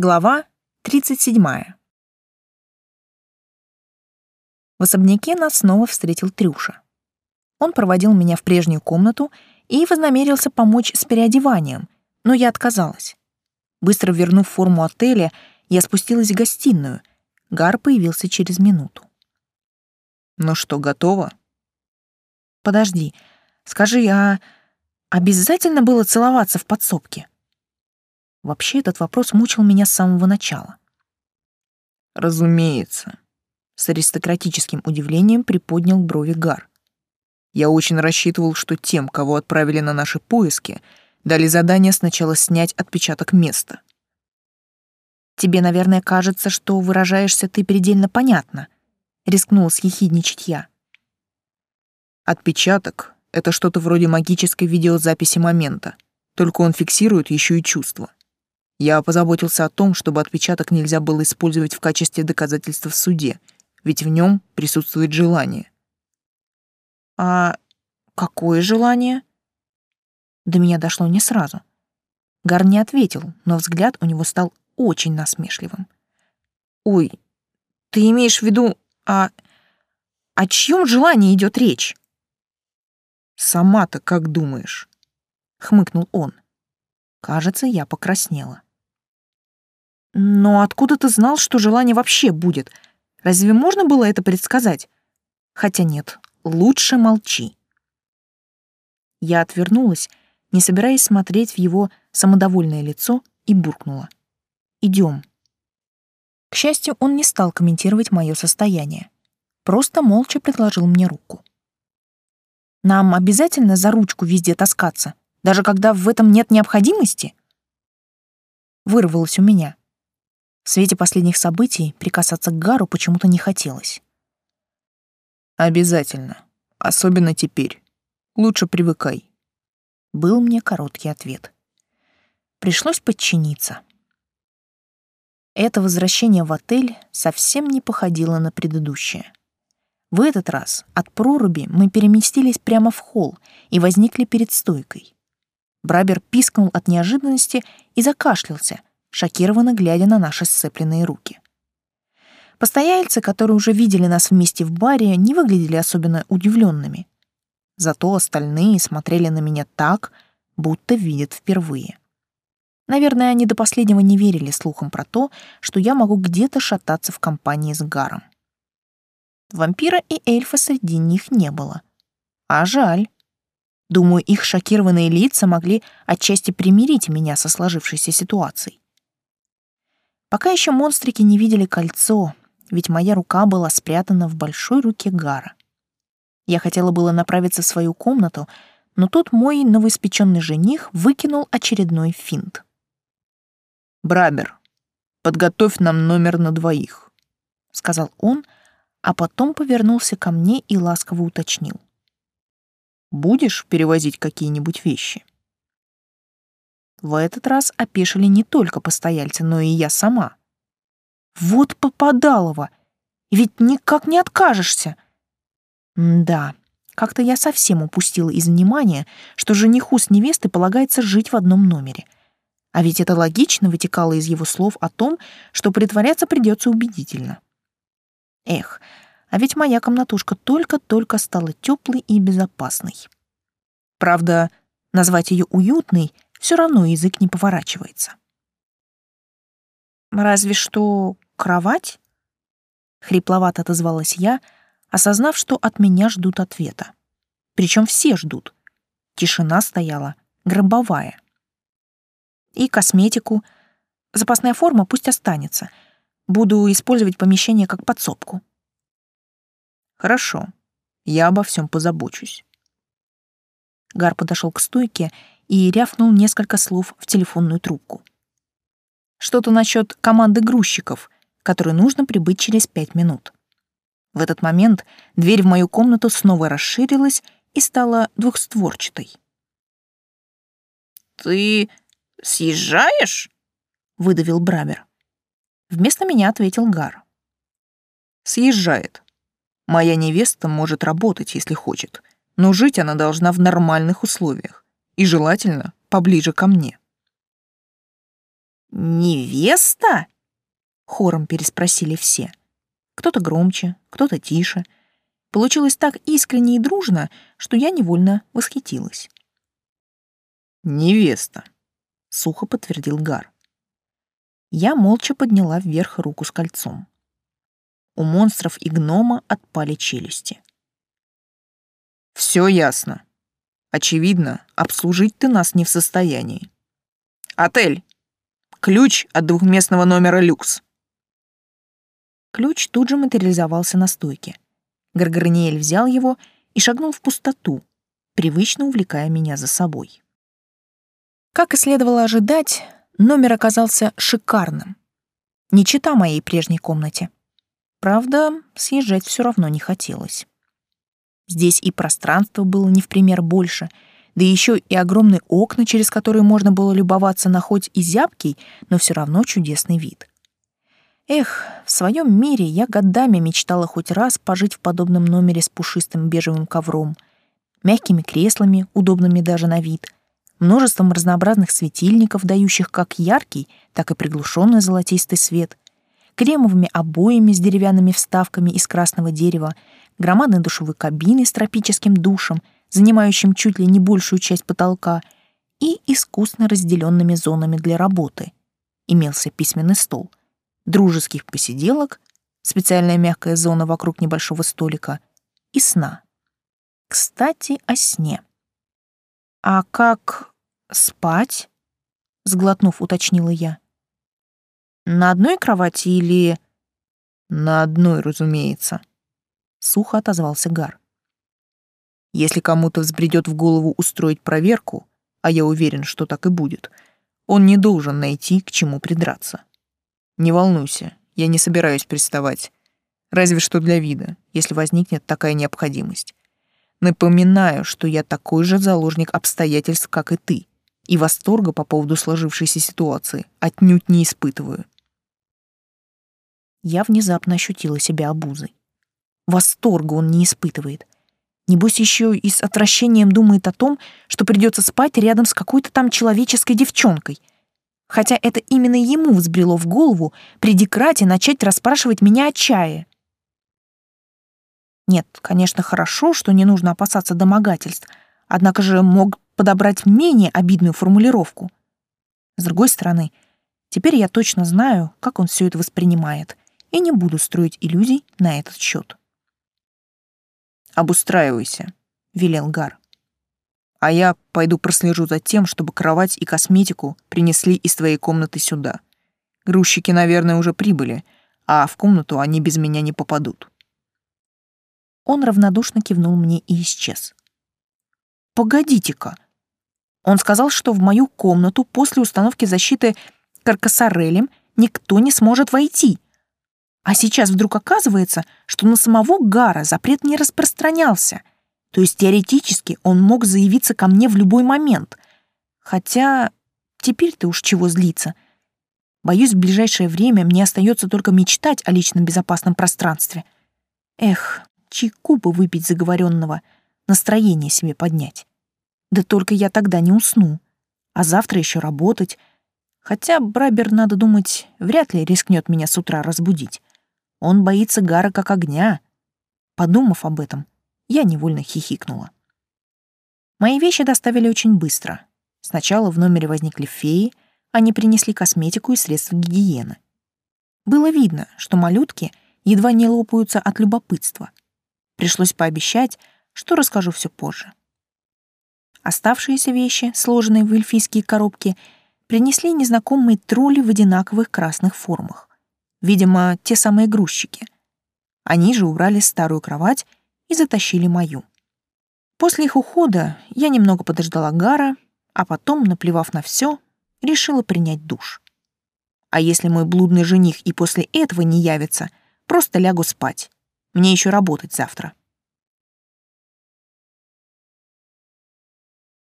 Глава 37. В особняке нас снова встретил Трюша. Он проводил меня в прежнюю комнату и вознамерился помочь с переодеванием, но я отказалась. Быстро вернув форму отеля, я спустилась в гостиную. Гар появился через минуту. «Ну что, готово?» «Подожди, скажи, а обязательно было целоваться в подсобке?» Вообще этот вопрос мучил меня с самого начала. Разумеется. С аристократическим удивлением приподнял брови Гар. Я очень рассчитывал, что тем, кого отправили на наши поиски, дали задание сначала снять отпечаток места. Тебе, наверное, кажется, что выражаешься ты предельно понятно, рискнул съехидничать я. Отпечаток — это что-то вроде магической видеозаписи момента, только он фиксирует еще и чувства. Я позаботился о том, чтобы отпечаток нельзя было использовать в качестве доказательства в суде, ведь в нем присутствует желание. А какое желание? До меня дошло не сразу. Гар не ответил, но взгляд у него стал очень насмешливым. Ой, ты имеешь в виду, а о чьем желании идет речь? Сама-то как думаешь? хмыкнул он. Кажется, я покраснела. Но откуда ты знал, что желание вообще будет? Разве можно было это предсказать? Хотя нет, лучше молчи. Я отвернулась, не собираясь смотреть в его самодовольное лицо, и буркнула. «Идем». К счастью, он не стал комментировать мое состояние. Просто молча предложил мне руку. «Нам обязательно за ручку везде таскаться, даже когда в этом нет необходимости?» Вырвалось у меня. В свете последних событий прикасаться к Гару почему-то не хотелось. «Обязательно. Особенно теперь. Лучше привыкай», — был мне короткий ответ. Пришлось подчиниться. Это возвращение в отель совсем не походило на предыдущее. В этот раз от проруби мы переместились прямо в холл и возникли перед стойкой. Брабер пискнул от неожиданности и закашлялся, шокированно глядя на наши сцепленные руки. Постояльцы, которые уже видели нас вместе в баре, не выглядели особенно удивленными. Зато остальные смотрели на меня так, будто видят впервые. Наверное, они до последнего не верили слухам про то, что я могу где-то шататься в компании с Гаром. Вампира и эльфа среди них не было. А жаль. Думаю, их шокированные лица могли отчасти примирить меня со сложившейся ситуацией. Пока еще монстрики не видели кольцо, ведь моя рука была спрятана в большой руке Гара. Я хотела было направиться в свою комнату, но тут мой новоиспеченный жених выкинул очередной финт. «Брабер, подготовь нам номер на двоих», — сказал он, а потом повернулся ко мне и ласково уточнил. «Будешь перевозить какие-нибудь вещи?» В этот раз опешили не только постояльцы, но и я сама. Вот попадалово! Ведь никак не откажешься. М да, как-то я совсем упустила из внимания, что жениху с невестой полагается жить в одном номере. А ведь это логично вытекало из его слов о том, что притворяться придется убедительно. Эх, а ведь моя комнатушка только-только стала теплой и безопасной. Правда, назвать ее уютной — все равно язык не поворачивается. «Разве что кровать?» Хрипловато отозвалась я, осознав, что от меня ждут ответа. Причем все ждут. Тишина стояла, гробовая. И косметику. Запасная форма пусть останется. Буду использовать помещение как подсобку. Хорошо, я обо всем позабочусь. Гар подошел к стойке и рявкнул несколько слов в телефонную трубку. Что-то насчет команды грузчиков, которой нужно прибыть через пять минут. В этот момент дверь в мою комнату снова расширилась и стала двухстворчатой. «Ты съезжаешь?» — выдавил Брамер. Вместо меня ответил Гар. «Съезжает. Моя невеста может работать, если хочет, но жить она должна в нормальных условиях и желательно поближе ко мне. «Невеста?» — хором переспросили все. Кто-то громче, кто-то тише. Получилось так искренне и дружно, что я невольно восхитилась. «Невеста», — сухо подтвердил Гар. Я молча подняла вверх руку с кольцом. У монстров и гнома отпали челюсти. «Все ясно. Очевидно, обслужить ты нас не в состоянии. Отель. Ключ от двухместного номера люкс». Ключ тут же материализовался на стойке. Гаргарниэль взял его и шагнул в пустоту, привычно увлекая меня за собой. Как и следовало ожидать, номер оказался шикарным. Не чита моей прежней комнате. Правда, съезжать все равно не хотелось. Здесь и пространство было не в пример больше, да еще и огромные окна, через которые можно было любоваться на хоть и зябкий, но все равно чудесный вид. Эх, в своем мире я годами мечтала хоть раз пожить в подобном номере с пушистым бежевым ковром, мягкими креслами, удобными даже на вид — множеством разнообразных светильников, дающих как яркий, так и приглушенный золотистый свет, кремовыми обоями с деревянными вставками из красного дерева, громадной душевой кабиной с тропическим душем, занимающим чуть ли не большую часть потолка, и искусно разделенными зонами для работы. Имелся письменный стол, дружеских посиделок, специальная мягкая зона вокруг небольшого столика и сна. Кстати, о сне. «А как спать?» — сглотнув, уточнила я. «На одной кровати или...» «На одной, разумеется», — сухо отозвался Гар. «Если кому-то взбредет в голову устроить проверку, а я уверен, что так и будет, он не должен найти, к чему придраться. Не волнуйся, я не собираюсь приставать, разве что для вида, если возникнет такая необходимость. Напоминаю, что я такой же заложник обстоятельств, как и ты, и восторга по поводу сложившейся ситуации отнюдь не испытываю. Я внезапно ощутила себя обузой. Восторга он не испытывает. Небось, еще и с отвращением думает о том, что придется спать рядом с какой-то там человеческой девчонкой. Хотя это именно ему взбрело в голову при декрате начать расспрашивать меня о чае. Нет, конечно, хорошо, что не нужно опасаться домогательств, однако же мог подобрать менее обидную формулировку. С другой стороны, теперь я точно знаю, как он все это воспринимает, и не буду строить иллюзий на этот счет. «Обустраивайся», — велел Гар. «А я пойду прослежу за тем, чтобы кровать и косметику принесли из твоей комнаты сюда. Грузчики, наверное, уже прибыли, а в комнату они без меня не попадут». Он равнодушно кивнул мне и исчез. «Погодите-ка!» Он сказал, что в мою комнату после установки защиты каркасарелем никто не сможет войти. А сейчас вдруг оказывается, что на самого Гара запрет не распространялся. То есть теоретически он мог заявиться ко мне в любой момент. Хотя теперь-то уж чего злиться. Боюсь, в ближайшее время мне остается только мечтать о личном безопасном пространстве. Эх, чайку бы выпить заговоренного, настроение себе поднять. Да только я тогда не усну. А завтра еще работать. Хотя Брабер, надо думать, вряд ли рискнет меня с утра разбудить. Он боится Гара как огня. Подумав об этом, я невольно хихикнула. Мои вещи доставили очень быстро. Сначала в номере возникли феи, они принесли косметику и средства гигиены. Было видно, что малютки едва не лопаются от любопытства — Пришлось пообещать, что расскажу все позже. Оставшиеся вещи, сложенные в эльфийские коробки, принесли незнакомые тролли в одинаковых красных формах. Видимо, те самые грузчики. Они же убрали старую кровать и затащили мою. После их ухода я немного подождала Гара, а потом, наплевав на все, решила принять душ. А если мой блудный жених и после этого не явится, просто лягу спать. Мне еще работать завтра.